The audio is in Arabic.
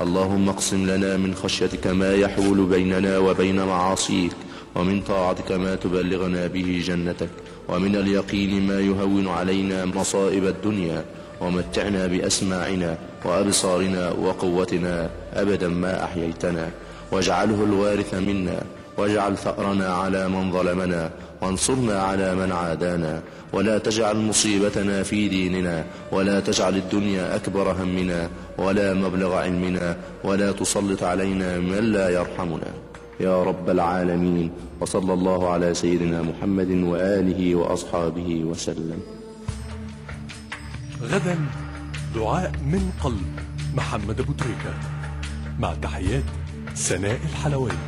اللهم اقسم لنا من خشيتك ما يحول بيننا وبين معاصيك ومن طاعتك ما تبلغنا به جنتك ومن اليقين ما يهون علينا مصائب الدنيا ومتعنا بأسماعنا وأبصارنا وقوتنا أبدا ما أحييتنا واجعله الوارث منا واجعل ثأرنا على من ظلمنا وانصرنا على من عادانا ولا تجعل مصيبتنا في ديننا ولا تجعل الدنيا أكبر همنا ولا مبلغ علمنا ولا تسلط علينا من لا يرحمنا. يا رب العالمين وصلى الله على سيدنا محمد وآله وأصحابه وسلم. غدا دعاء من قلب محمد أبو تريكة. مع تحيات سناء الحلواني